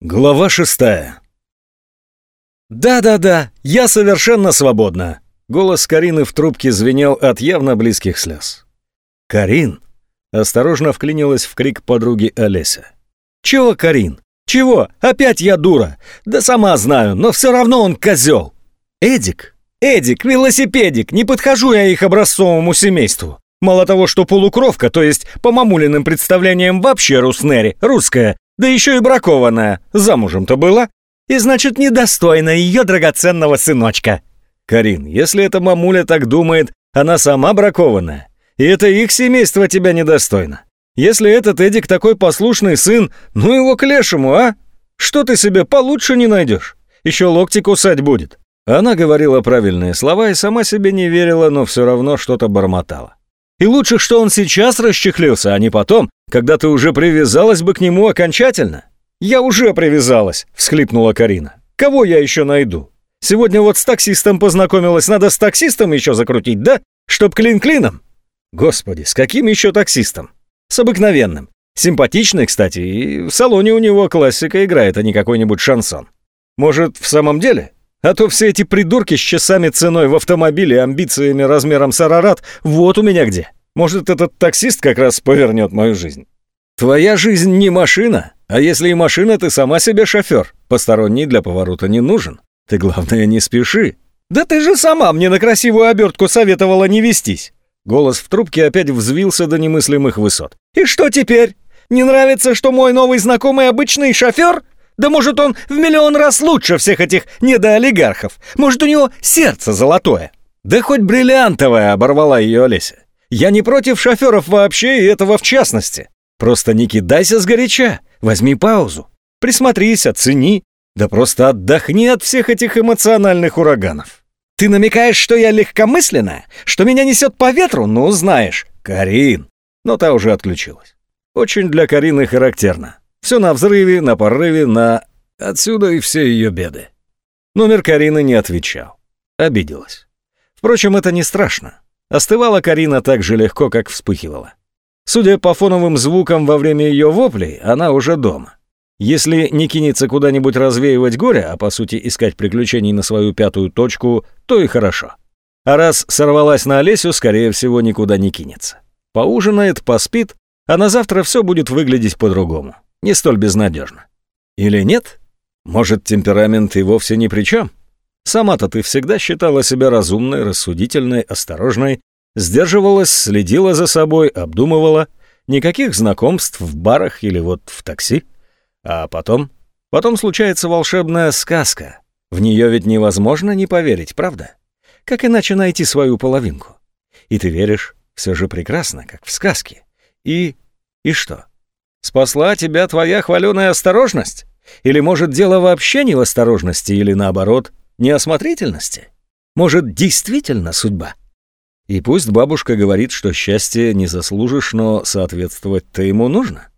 Глава шестая. «Да-да-да, я совершенно свободна!» Голос Карины в трубке звенел от явно близких слез. «Карин?» — осторожно вклинилась в крик подруги Олеся. «Чего, Карин? Чего? Опять я дура? Да сама знаю, но все равно он козел!» «Эдик? Эдик, велосипедик, не подхожу я их образцовому семейству. Мало того, что полукровка, то есть по мамулиным представлениям вообще руснери, русская, да еще и бракованная, замужем-то была, и значит недостойна ее драгоценного сыночка. Карин, если эта мамуля так думает, она сама бракованная, и это их семейство тебя недостойно. Если этот Эдик такой послушный сын, ну его к лешему, а? Что ты себе получше не найдешь? Еще локти кусать будет. Она говорила правильные слова и сама себе не верила, но все равно что-то бормотала. И лучше, что он сейчас расчехлился, а не потом, когда ты уже привязалась бы к нему окончательно. Я уже привязалась, всхлипнула Карина. Кого я еще найду? Сегодня вот с таксистом познакомилась, надо с таксистом еще закрутить, да? Чтоб клин клином. Господи, с каким еще таксистом? С обыкновенным. Симпатичный, кстати, и в салоне у него классика играет, а не какой-нибудь шансон. Может, в самом деле? А то все эти придурки с часами ценой в автомобиле амбициями размером с Арарат, вот у меня где. Может, этот таксист как раз повернет мою жизнь. Твоя жизнь не машина, а если и машина, ты сама себе шофер. Посторонний для поворота не нужен. Ты, главное, не спеши. Да ты же сама мне на красивую обертку советовала не вестись. Голос в трубке опять взвился до немыслимых высот. И что теперь? Не нравится, что мой новый знакомый обычный шофер? Да может он в миллион раз лучше всех этих недоолигархов. Может у него сердце золотое. Да хоть бриллиантовое, оборвала ее Олеся. Я не против шоферов вообще и этого в частности. Просто не кидайся сгоряча, возьми паузу. Присмотрись, оцени. Да просто отдохни от всех этих эмоциональных ураганов. Ты намекаешь, что я легкомысленная? Что меня несет по ветру? Ну, знаешь. Карин. Но та уже отключилась. Очень для Карины характерно. Все на взрыве, на порыве, на... Отсюда и все ее беды. Номер Карины не отвечал. Обиделась. Впрочем, это не страшно. Остывала Карина так же легко, как вспыхивала. Судя по фоновым звукам во время ее воплей, она уже дома. Если не кинется куда-нибудь развеивать горе, а по сути искать приключений на свою пятую точку, то и хорошо. А раз сорвалась на Олесю, скорее всего, никуда не кинется. Поужинает, поспит, а на завтра все будет выглядеть по-другому не столь безнадежно. Или нет? Может, темперамент и вовсе ни при чем? Сама-то ты всегда считала себя разумной, рассудительной, осторожной, сдерживалась, следила за собой, обдумывала. Никаких знакомств в барах или вот в такси. А потом? Потом случается волшебная сказка. В нее ведь невозможно не поверить, правда? Как иначе найти свою половинку? И ты веришь, все же прекрасно, как в сказке. И... и что? Спасла тебя твоя хваленая осторожность? Или, может, дело вообще не в осторожности, или, наоборот, неосмотрительности? Может, действительно судьба? И пусть бабушка говорит, что счастье не заслужишь, но соответствовать-то ему нужно.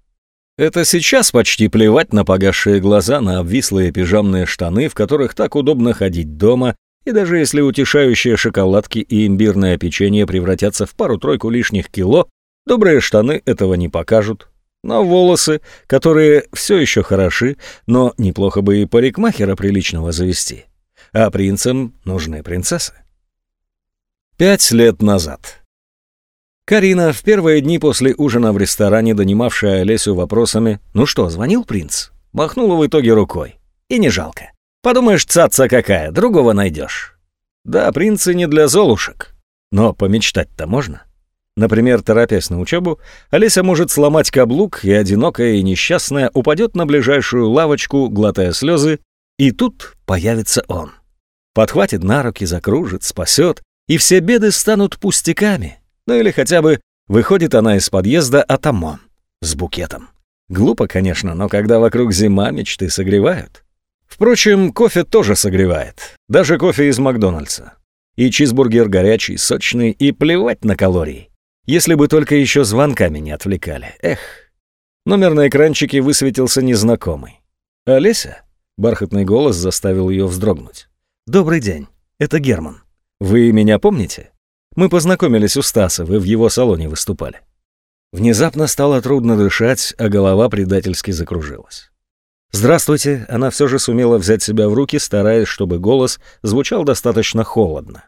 Это сейчас почти плевать на погасшие глаза, на обвислые пижамные штаны, в которых так удобно ходить дома, и даже если утешающие шоколадки и имбирное печенье превратятся в пару-тройку лишних кило, добрые штаны этого не покажут, на волосы, которые все еще хороши, но неплохо бы и парикмахера приличного завести. А принцам нужны принцессы. Пять лет назад. Карина, в первые дни после ужина в ресторане, донимавшая Олесю вопросами «Ну что, звонил принц?» махнула в итоге рукой. И не жалко. Подумаешь, цаца какая, другого найдешь. Да, принцы не для золушек. Но помечтать-то можно. Например, торопясь на учебу, Олеся может сломать каблук, и одинокая и несчастная упадет на ближайшую лавочку, глотая слезы, и тут появится он. Подхватит на руки, закружит, спасет, и все беды станут пустяками. Ну или хотя бы выходит она из подъезда атамон с букетом. Глупо, конечно, но когда вокруг зима, мечты согревают. Впрочем, кофе тоже согревает. Даже кофе из Макдональдса. И чизбургер горячий, сочный, и плевать на калории. Если бы только еще звонками не отвлекали. Эх. Номер на экранчике высветился незнакомый. «Олеся?» — бархатный голос заставил ее вздрогнуть. «Добрый день. Это Герман. Вы меня помните? Мы познакомились у Стаса, вы в его салоне выступали». Внезапно стало трудно дышать, а голова предательски закружилась. «Здравствуйте», она все же сумела взять себя в руки, стараясь, чтобы голос звучал достаточно холодно.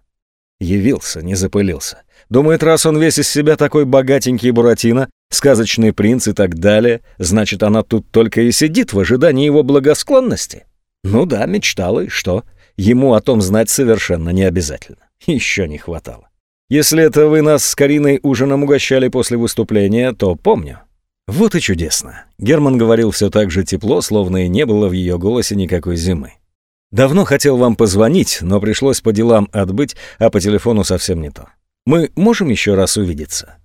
Явился, не запылился. Думает, раз он весь из себя такой богатенький Буратино, сказочный принц и так далее, значит, она тут только и сидит в ожидании его благосклонности. Ну да, мечтала, и что? Ему о том знать совершенно не обязательно. Еще не хватало. Если это вы нас с Кариной ужином угощали после выступления, то помню. Вот и чудесно. Герман говорил все так же тепло, словно и не было в ее голосе никакой зимы. Давно хотел вам позвонить, но пришлось по делам отбыть, а по телефону совсем не то. Мы можем еще раз увидеться?»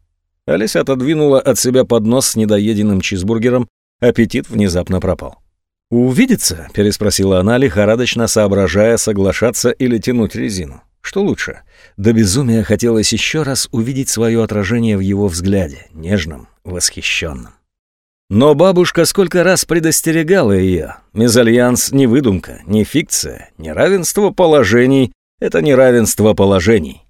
Олеся отодвинула от себя поднос с недоеденным чизбургером, аппетит внезапно пропал. «Увидеться?» — переспросила она, лихорадочно соображая, соглашаться или тянуть резину. Что лучше? До безумия хотелось еще раз увидеть свое отражение в его взгляде, нежном, восхищенном. Но бабушка сколько раз предостерегала ее. Мезальянс не выдумка, не фикция, не равенство положений — это не равенство положений.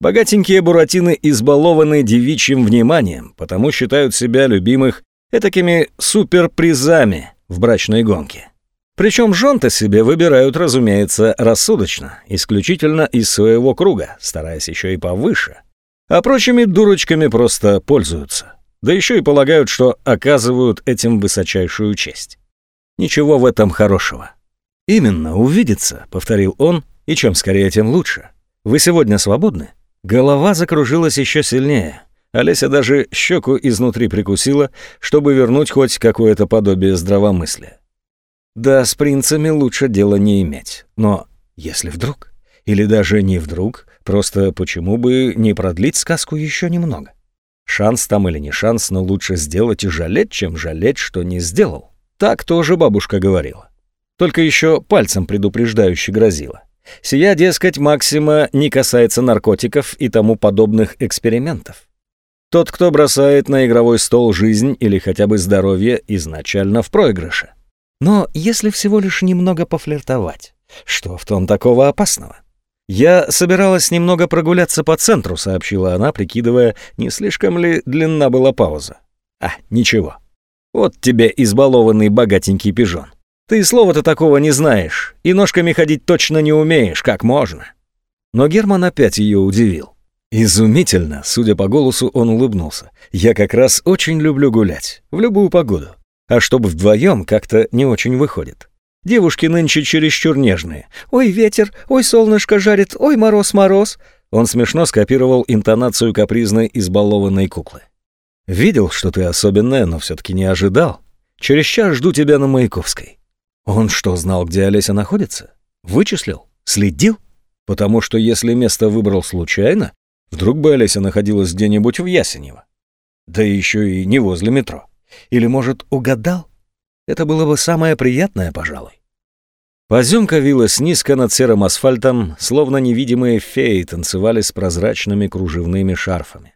Богатенькие буратины избалованы девичьим вниманием, потому считают себя любимых этакими суперпризами в брачной гонке. Причем жен-то себе выбирают, разумеется, рассудочно, исключительно из своего круга, стараясь еще и повыше. А прочими дурочками просто пользуются. Да еще и полагают, что оказывают этим высочайшую честь. Ничего в этом хорошего. «Именно, увидеться», — повторил он, — «и чем скорее, тем лучше. Вы сегодня свободны?» Голова закружилась еще сильнее. Олеся даже щеку изнутри прикусила, чтобы вернуть хоть какое-то подобие здравомыслия. Да, с принцами лучше дела не иметь. Но если вдруг, или даже не вдруг, просто почему бы не продлить сказку еще немного? Шанс там или не шанс, но лучше сделать и жалеть, чем жалеть, что не сделал. Так тоже бабушка говорила. Только еще пальцем предупреждающе грозила. Сия, дескать, Максима не касается наркотиков и тому подобных экспериментов. Тот, кто бросает на игровой стол жизнь или хотя бы здоровье, изначально в проигрыше. Но если всего лишь немного пофлиртовать, что в том такого опасного? «Я собиралась немного прогуляться по центру», — сообщила она, прикидывая, не слишком ли длинна была пауза. «А, ничего. Вот тебе избалованный богатенький пижон. Ты слова-то такого не знаешь, и ножками ходить точно не умеешь, как можно». Но Герман опять ее удивил. «Изумительно», — судя по голосу, он улыбнулся. «Я как раз очень люблю гулять, в любую погоду. А чтобы вдвоем как-то не очень выходит. Девушки нынче чересчур нежные. «Ой, ветер! Ой, солнышко жарит! Ой, мороз, мороз!» Он смешно скопировал интонацию капризной избалованной куклы. «Видел, что ты особенная, но все-таки не ожидал. Через час жду тебя на Маяковской». Он что, знал, где Олеся находится? Вычислил? Следил? Потому что если место выбрал случайно, вдруг бы Олеся находилась где-нибудь в Ясенево. Да еще и не возле метро. Или, может, угадал? Это было бы самое приятное, пожалуй. Поземка вилась низко над серым асфальтом, словно невидимые феи танцевали с прозрачными кружевными шарфами.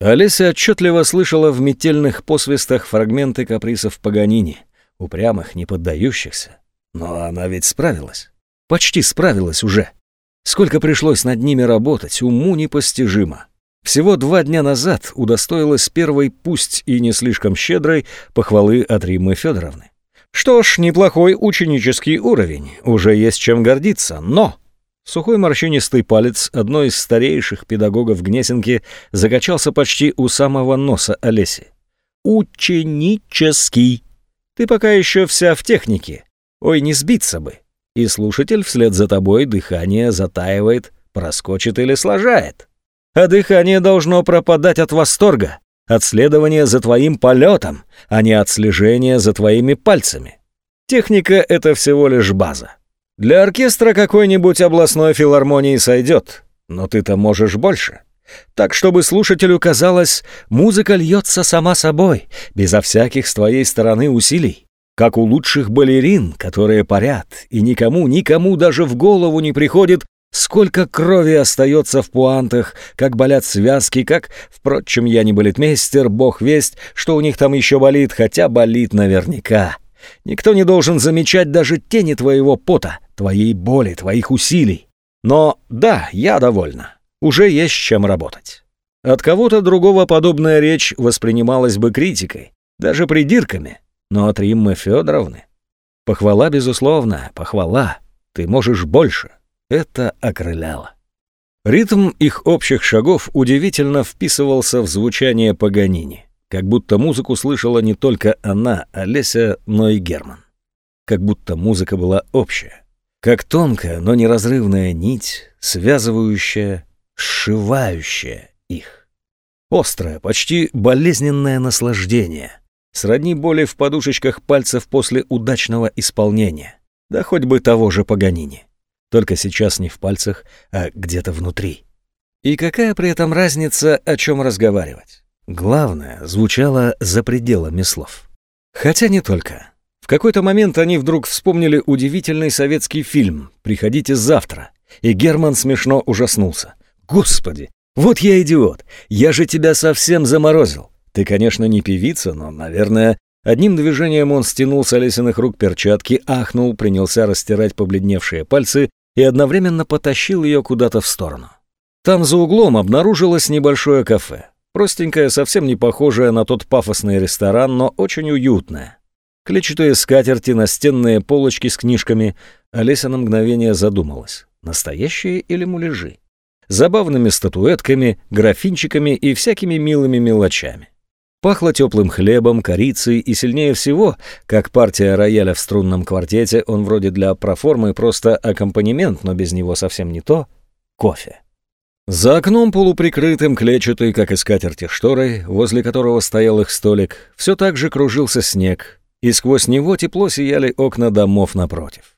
Олеся отчетливо слышала в метельных посвистах фрагменты каприсов Паганини, упрямых, не поддающихся. Но она ведь справилась. Почти справилась уже. Сколько пришлось над ними работать, уму непостижимо. Всего два дня назад удостоилась первой, пусть и не слишком щедрой, похвалы от Риммы Федоровны. Что ж, неплохой ученический уровень, уже есть чем гордиться, но... Сухой морщинистый палец одной из старейших педагогов Гнесинки закачался почти у самого носа Олеси. «Ученический! Ты пока еще вся в технике. Ой, не сбиться бы!» И слушатель вслед за тобой дыхание затаивает, проскочит или сложает. А дыхание должно пропадать от восторга, от следования за твоим полетом, а не от слежения за твоими пальцами. Техника — это всего лишь база. Для оркестра какой-нибудь областной филармонии сойдет, но ты-то можешь больше. Так, чтобы слушателю казалось, музыка льется сама собой, безо всяких с твоей стороны усилий. Как у лучших балерин, которые парят, и никому, никому даже в голову не приходит, Сколько крови остается в пуантах, как болят связки, как, впрочем, я не балетмейстер, бог весть, что у них там еще болит, хотя болит наверняка. Никто не должен замечать даже тени твоего пота, твоей боли, твоих усилий. Но да, я довольна. Уже есть чем работать. От кого-то другого подобная речь воспринималась бы критикой, даже придирками, но от Риммы Федоровны Похвала, безусловно, похвала. Ты можешь больше. Это окрыляло. Ритм их общих шагов удивительно вписывался в звучание Паганини, как будто музыку слышала не только она, Олеся, но и Герман. Как будто музыка была общая. Как тонкая, но неразрывная нить, связывающая, сшивающая их. Острое, почти болезненное наслаждение, сродни боли в подушечках пальцев после удачного исполнения, да хоть бы того же Паганини. Только сейчас не в пальцах, а где-то внутри. И какая при этом разница, о чем разговаривать? Главное, звучало за пределами слов. Хотя не только. В какой-то момент они вдруг вспомнили удивительный советский фильм «Приходите завтра», и Герман смешно ужаснулся. «Господи, вот я идиот! Я же тебя совсем заморозил! Ты, конечно, не певица, но, наверное, Одним движением он стянул с Олесиных рук перчатки, ахнул, принялся растирать побледневшие пальцы и одновременно потащил ее куда-то в сторону. Там за углом обнаружилось небольшое кафе. Простенькое, совсем не похожее на тот пафосный ресторан, но очень уютное. Клетчатые скатерти, настенные полочки с книжками. Олеся на мгновение задумалась, настоящие или муляжи. Забавными статуэтками, графинчиками и всякими милыми мелочами. Пахло теплым хлебом, корицей и сильнее всего, как партия рояля в струнном квартете, он вроде для проформы просто аккомпанемент, но без него совсем не то, кофе. За окном полуприкрытым клетчатой, как и скатерти шторой, возле которого стоял их столик, все так же кружился снег, и сквозь него тепло сияли окна домов напротив.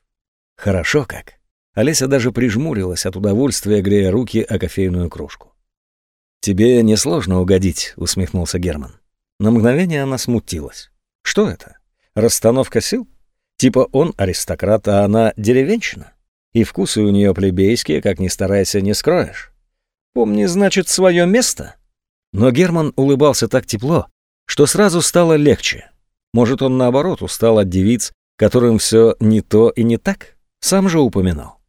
Хорошо как. Олеся даже прижмурилась от удовольствия, грея руки о кофейную кружку. «Тебе несложно угодить», — усмехнулся Герман. На мгновение она смутилась. Что это? Расстановка сил? Типа он аристократ, а она деревенщина? И вкусы у нее плебейские, как ни старайся, не скроешь. Помни, значит, свое место? Но Герман улыбался так тепло, что сразу стало легче. Может, он наоборот устал от девиц, которым все не то и не так? Сам же упоминал.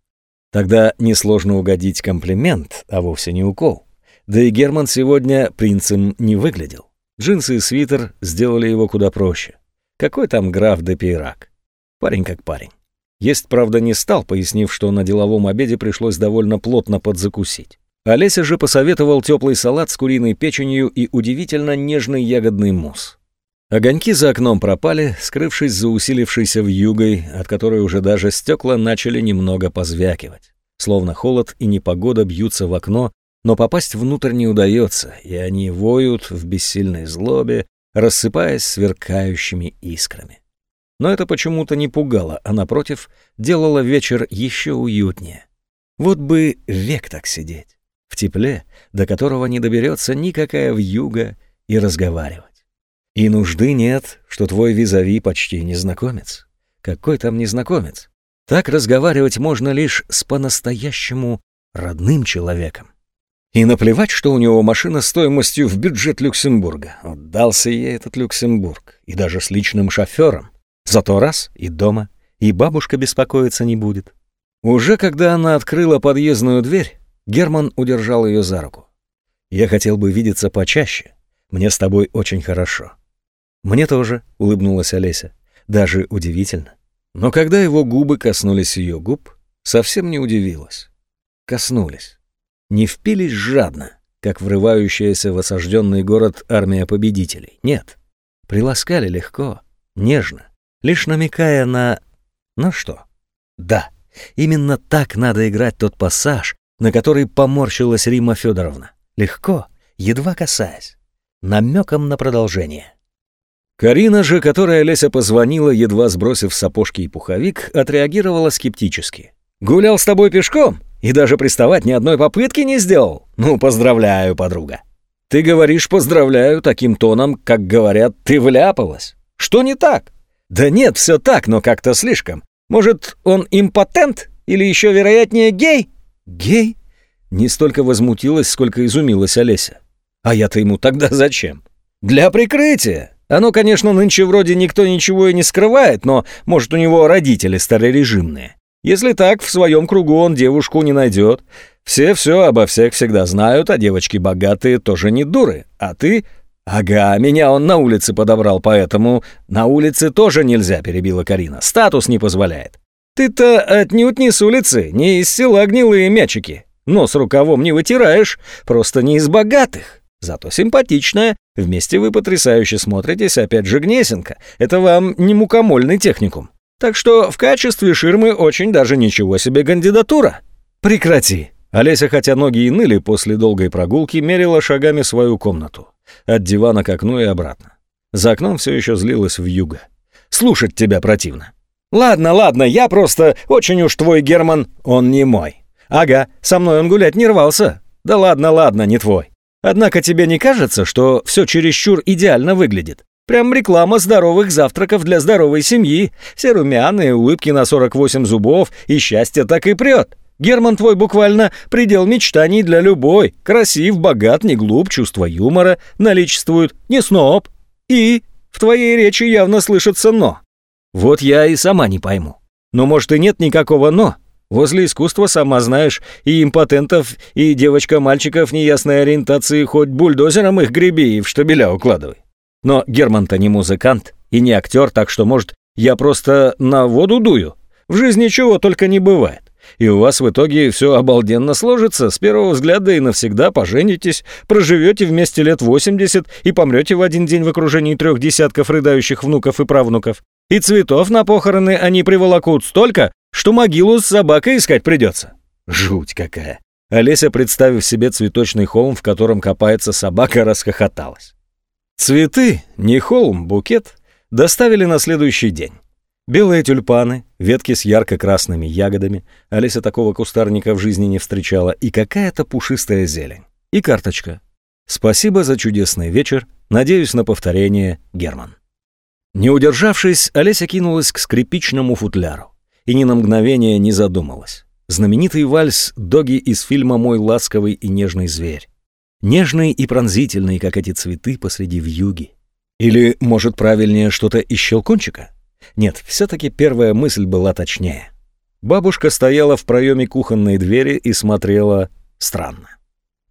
Тогда несложно угодить комплимент, а вовсе не укол. Да и Герман сегодня принцем не выглядел. Джинсы и свитер сделали его куда проще. Какой там граф де Пейрак? Парень как парень. Есть, правда, не стал, пояснив, что на деловом обеде пришлось довольно плотно подзакусить. Олеся же посоветовал теплый салат с куриной печенью и удивительно нежный ягодный мусс. Огоньки за окном пропали, скрывшись за усилившейся вьюгой, от которой уже даже стекла начали немного позвякивать. Словно холод и непогода бьются в окно, но попасть внутрь не удается, и они воют в бессильной злобе, рассыпаясь сверкающими искрами. Но это почему-то не пугало, а, напротив, делало вечер еще уютнее. Вот бы век так сидеть, в тепле, до которого не доберется никакая вьюга, и разговаривать. И нужды нет, что твой визави почти незнакомец. Какой там незнакомец? Так разговаривать можно лишь с по-настоящему родным человеком. И наплевать, что у него машина стоимостью в бюджет Люксембурга. Отдался ей этот Люксембург. И даже с личным шофером. Зато раз и дома, и бабушка беспокоиться не будет. Уже когда она открыла подъездную дверь, Герман удержал ее за руку. «Я хотел бы видеться почаще. Мне с тобой очень хорошо». «Мне тоже», — улыбнулась Олеся. «Даже удивительно». Но когда его губы коснулись ее губ, совсем не удивилась. Коснулись не впились жадно, как врывающаяся в осажденный город армия победителей. Нет. Приласкали легко, нежно, лишь намекая на... Ну что? Да, именно так надо играть тот пассаж, на который поморщилась Рима Федоровна. Легко, едва касаясь. Намеком на продолжение. Карина же, которая Леся позвонила, едва сбросив сапожки и пуховик, отреагировала скептически. «Гулял с тобой пешком? И даже приставать ни одной попытки не сделал? Ну, поздравляю, подруга. Ты говоришь «поздравляю» таким тоном, как говорят «ты вляпалась». Что не так? Да нет, все так, но как-то слишком. Может, он импотент? Или еще вероятнее гей? Гей? Не столько возмутилась, сколько изумилась Олеся. А я-то ему тогда зачем? Для прикрытия. Оно, конечно, нынче вроде никто ничего и не скрывает, но, может, у него родители старорежимные. Если так, в своем кругу он девушку не найдет. Все все обо всех всегда знают, а девочки богатые тоже не дуры. А ты... «Ага, меня он на улице подобрал, поэтому на улице тоже нельзя», — перебила Карина. «Статус не позволяет». «Ты-то отнюдь не с улицы, не из села гнилые мячики. Нос рукавом не вытираешь, просто не из богатых. Зато симпатичная. Вместе вы потрясающе смотритесь, опять же Гнесинка. Это вам не мукомольный техникум. Так что в качестве ширмы очень даже ничего себе кандидатура. Прекрати. Олеся, хотя ноги и ныли после долгой прогулки, мерила шагами свою комнату. От дивана к окну и обратно. За окном все еще злилась в юго. Слушать тебя противно. Ладно, ладно, я просто очень уж твой Герман, он не мой. Ага, со мной он гулять не рвался. Да ладно, ладно, не твой. Однако тебе не кажется, что все чересчур идеально выглядит? Прям реклама здоровых завтраков для здоровой семьи. Все румяные, улыбки на 48 зубов, и счастье так и прет. Герман твой буквально предел мечтаний для любой. Красив, богат, не глуп, чувство юмора наличествует, не сноб. И в твоей речи явно слышится «но». Вот я и сама не пойму. Но может и нет никакого «но». Возле искусства, сама знаешь, и импотентов, и девочка-мальчиков неясной ориентации хоть бульдозером их греби и в штабеля укладывай. Но Герман-то не музыкант и не актер, так что, может, я просто на воду дую? В жизни чего только не бывает. И у вас в итоге все обалденно сложится, с первого взгляда и навсегда поженитесь, проживете вместе лет 80 и помрете в один день в окружении трех десятков рыдающих внуков и правнуков. И цветов на похороны они приволокут столько, что могилу с собакой искать придется. Жуть какая. Олеся, представив себе цветочный холм, в котором копается собака, расхохоталась. Цветы, не холм, букет, доставили на следующий день. Белые тюльпаны, ветки с ярко-красными ягодами, Олеся такого кустарника в жизни не встречала, и какая-то пушистая зелень. И карточка. Спасибо за чудесный вечер, надеюсь на повторение, Герман. Не удержавшись, Олеся кинулась к скрипичному футляру и ни на мгновение не задумалась. Знаменитый вальс Доги из фильма «Мой ласковый и нежный зверь». Нежный и пронзительный, как эти цветы посреди вьюги. Или, может, правильнее, что-то из щелкунчика? Нет, все-таки первая мысль была точнее. Бабушка стояла в проеме кухонной двери и смотрела странно.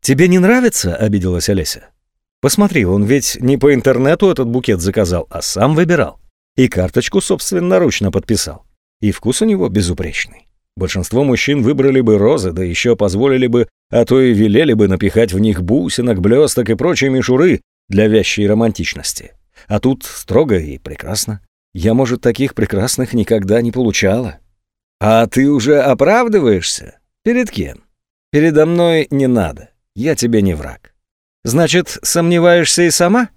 «Тебе не нравится?» — обиделась Олеся. «Посмотри, он ведь не по интернету этот букет заказал, а сам выбирал. И карточку собственноручно подписал. И вкус у него безупречный. Большинство мужчин выбрали бы розы, да еще позволили бы, а то и велели бы напихать в них бусинок, блесток и прочие мишуры для вящей романтичности. А тут строго и прекрасно. Я, может, таких прекрасных никогда не получала. А ты уже оправдываешься? Перед кем? Передо мной не надо. Я тебе не враг. Значит, сомневаешься и сама?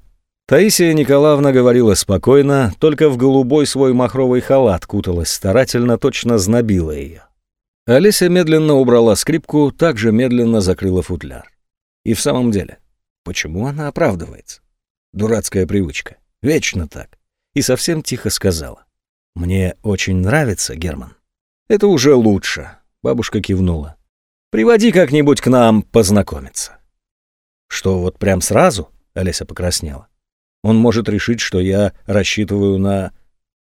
Таисия Николаевна говорила спокойно, только в голубой свой махровый халат куталась старательно, точно знобила ее. Олеся медленно убрала скрипку, также медленно закрыла футляр. И в самом деле, почему она оправдывается? Дурацкая привычка. Вечно так. И совсем тихо сказала. «Мне очень нравится, Герман». «Это уже лучше», — бабушка кивнула. «Приводи как-нибудь к нам познакомиться». «Что, вот прям сразу?» — Олеся покраснела. Он может решить, что я рассчитываю на...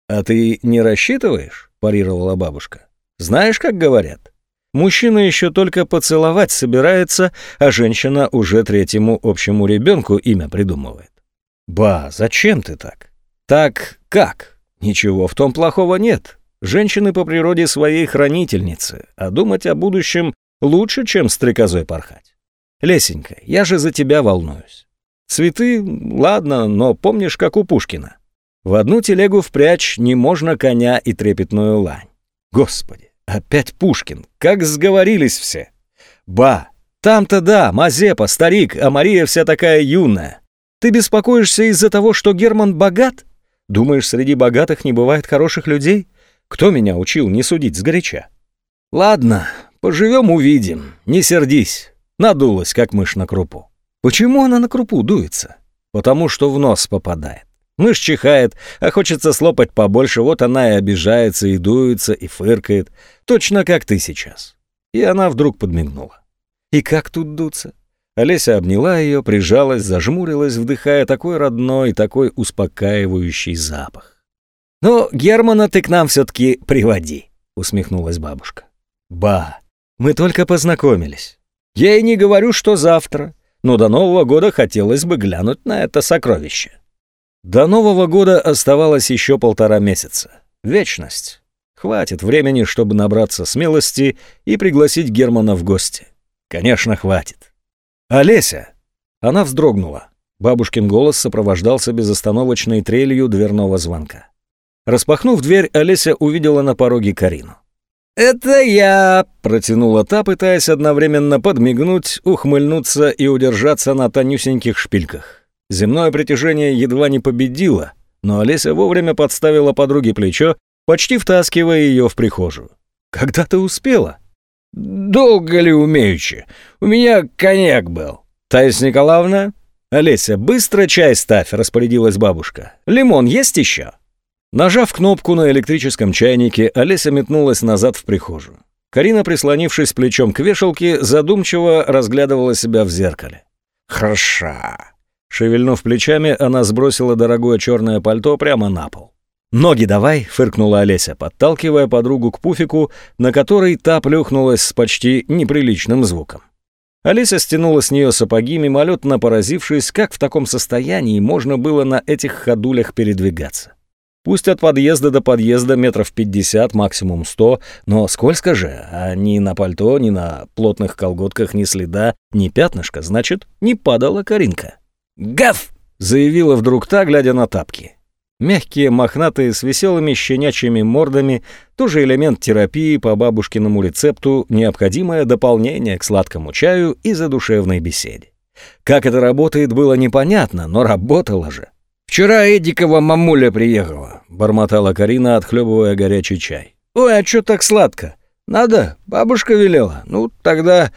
А ты не рассчитываешь? парировала бабушка. Знаешь, как говорят? Мужчина еще только поцеловать собирается, а женщина уже третьему общему ребенку имя придумывает. Ба, зачем ты так? Так как? Ничего в том плохого нет. Женщины по природе своей хранительницы, а думать о будущем лучше, чем стрекозой порхать. Лесенька, я же за тебя волнуюсь. Цветы, ладно, но помнишь, как у Пушкина? В одну телегу впрячь не можно коня и трепетную лань. Господи, опять Пушкин, как сговорились все. Ба, там-то да, Мазепа, старик, а Мария вся такая юная. Ты беспокоишься из-за того, что Герман богат? Думаешь, среди богатых не бывает хороших людей? Кто меня учил не судить сгоряча? Ладно, поживем увидим, не сердись. Надулась, как мышь на крупу. Почему она на крупу дуется? Потому что в нос попадает. Мышь чихает, а хочется слопать побольше, вот она и обижается, и дуется, и фыркает. Точно как ты сейчас. И она вдруг подмигнула. И как тут дуться? Олеся обняла ее, прижалась, зажмурилась, вдыхая такой родной, такой успокаивающий запах. «Ну, Германа ты к нам все-таки приводи», — усмехнулась бабушка. «Ба, мы только познакомились. Я и не говорю, что завтра. но до Нового года хотелось бы глянуть на это сокровище. До Нового года оставалось еще полтора месяца. Вечность. Хватит времени, чтобы набраться смелости и пригласить Германа в гости. Конечно, хватит. «Олеся!» Она вздрогнула. Бабушкин голос сопровождался безостановочной трелью дверного звонка. Распахнув дверь, Олеся увидела на пороге Карину. «Это я!» — протянула та, пытаясь одновременно подмигнуть, ухмыльнуться и удержаться на тонюсеньких шпильках. Земное притяжение едва не победило, но Олеся вовремя подставила подруге плечо, почти втаскивая ее в прихожую. «Когда ты успела?» «Долго ли умеючи? У меня коньяк был. Таис Николаевна?» «Олеся, быстро чай ставь», — распорядилась бабушка. «Лимон есть еще?» Нажав кнопку на электрическом чайнике, Олеся метнулась назад в прихожую. Карина, прислонившись плечом к вешалке, задумчиво разглядывала себя в зеркале. «Хороша!» Шевельнув плечами, она сбросила дорогое черное пальто прямо на пол. «Ноги давай!» — фыркнула Олеся, подталкивая подругу к пуфику, на который та плюхнулась с почти неприличным звуком. Олеся стянула с нее сапоги, мимолетно поразившись, как в таком состоянии можно было на этих ходулях передвигаться. Пусть от подъезда до подъезда метров пятьдесят, максимум сто, но скользко же, а ни на пальто, ни на плотных колготках ни следа, ни пятнышка, значит, не падала Каринка. «Гав!» — заявила вдруг та, глядя на тапки. Мягкие, мохнатые, с веселыми щенячьими мордами, тоже элемент терапии по бабушкиному рецепту, необходимое дополнение к сладкому чаю и задушевной беседе. Как это работает, было непонятно, но работало же. «Вчера Эдикова мамуля приехала», — бормотала Карина, отхлебывая горячий чай. «Ой, а чё так сладко? Надо, бабушка велела. Ну, тогда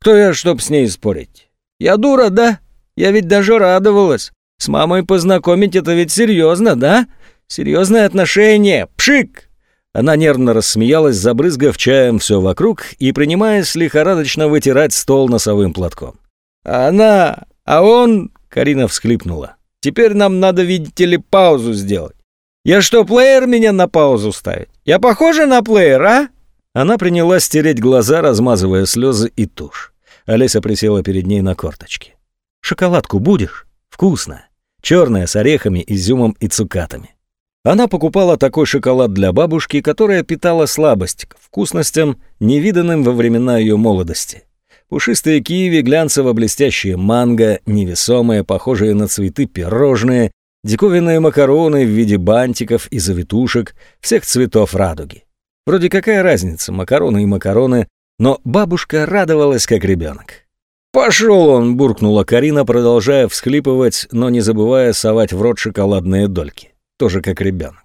кто я, чтоб с ней спорить? Я дура, да? Я ведь даже радовалась. С мамой познакомить это ведь серьезно, да? Серьезное отношение. Пшик!» Она нервно рассмеялась, забрызгав чаем все вокруг и принимаясь лихорадочно вытирать стол носовым платком. «Она... А он...» — Карина всхлипнула. Теперь нам надо, видите ли, паузу сделать. Я что, плеер меня на паузу ставить? Я похожа на плеер, а?» Она принялась стереть глаза, размазывая слезы и тушь. Олеся присела перед ней на корточки. «Шоколадку будешь? Вкусно. Черная, с орехами, изюмом и цукатами». Она покупала такой шоколад для бабушки, которая питала слабость к вкусностям, невиданным во времена ее молодости. Пушистые киви, глянцево-блестящие манго, невесомые, похожие на цветы пирожные, диковинные макароны в виде бантиков и завитушек всех цветов радуги. Вроде какая разница, макароны и макароны, но бабушка радовалась как ребенок. «Пошел он!» — буркнула Карина, продолжая всхлипывать, но не забывая совать в рот шоколадные дольки. Тоже как ребенок.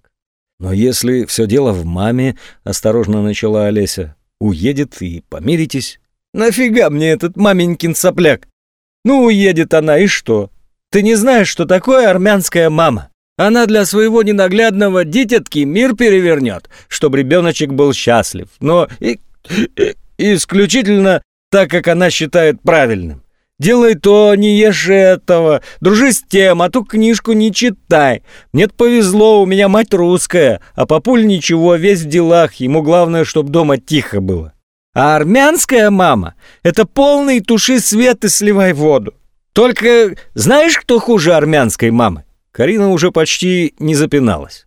«Но если все дело в маме», — осторожно начала Олеся, — «уедет и помиритесь». Нафига мне этот маменькин сопляк? Ну, уедет она, и что? Ты не знаешь, что такое армянская мама? Она для своего ненаглядного дитятки мир перевернет, чтобы ребеночек был счастлив. Но и, и, исключительно так, как она считает правильным. Делай то, не ешь этого, дружи с тем, а ту книжку не читай. Мне повезло, у меня мать русская, а папуль ничего, весь в делах, ему главное, чтобы дома тихо было. А армянская мама — это полный туши свет и сливай воду. Только знаешь, кто хуже армянской мамы? Карина уже почти не запиналась.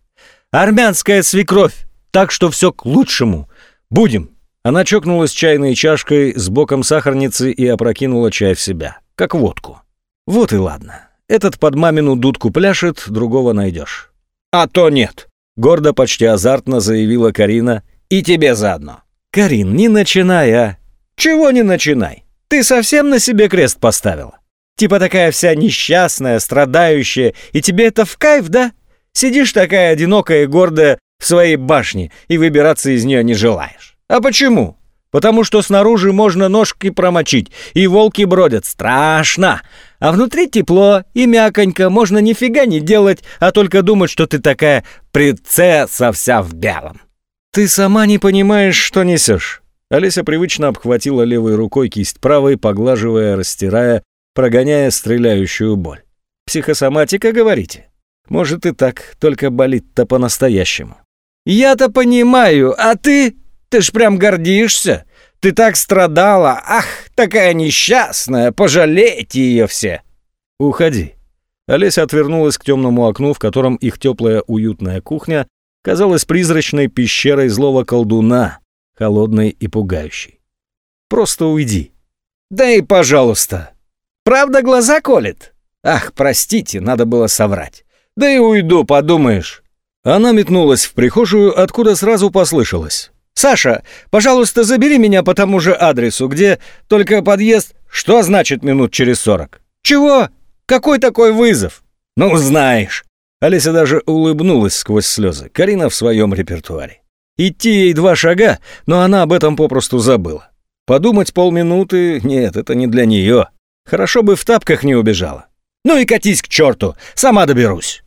Армянская свекровь, так что все к лучшему. Будем. Она чокнулась чайной чашкой с боком сахарницы и опрокинула чай в себя, как водку. Вот и ладно. Этот под мамину дудку пляшет, другого найдешь. А то нет. Гордо, почти азартно заявила Карина. И тебе заодно. «Карин, не начинай, а!» «Чего не начинай? Ты совсем на себе крест поставила? Типа такая вся несчастная, страдающая, и тебе это в кайф, да? Сидишь такая одинокая и гордая в своей башне и выбираться из нее не желаешь. А почему? Потому что снаружи можно ножки промочить, и волки бродят. Страшно! А внутри тепло и мяконько, можно нифига не делать, а только думать, что ты такая принцесса вся в белом. «Ты сама не понимаешь, что несешь». Олеся привычно обхватила левой рукой кисть правой, поглаживая, растирая, прогоняя стреляющую боль. «Психосоматика, говорите? Может и так, только болит-то по-настоящему». «Я-то понимаю, а ты? Ты ж прям гордишься. Ты так страдала. Ах, Такая несчастная, пожалейте ее все!» «Уходи». Олеся отвернулась к темному окну, в котором их теплая уютная кухня казалась призрачной пещерой злого колдуна, холодной и пугающей. «Просто уйди». «Да и пожалуйста. Правда глаза колет? Ах, простите, надо было соврать. Да и уйду, подумаешь». Она метнулась в прихожую, откуда сразу послышалось. «Саша, пожалуйста, забери меня по тому же адресу, где только подъезд...» «Что значит минут через сорок?» «Чего? Какой такой вызов?» «Ну, знаешь». Олеся даже улыбнулась сквозь слезы. Карина в своем репертуаре. Идти ей два шага, но она об этом попросту забыла. Подумать полминуты... Нет, это не для нее. Хорошо бы в тапках не убежала. «Ну и катись к черту, сама доберусь».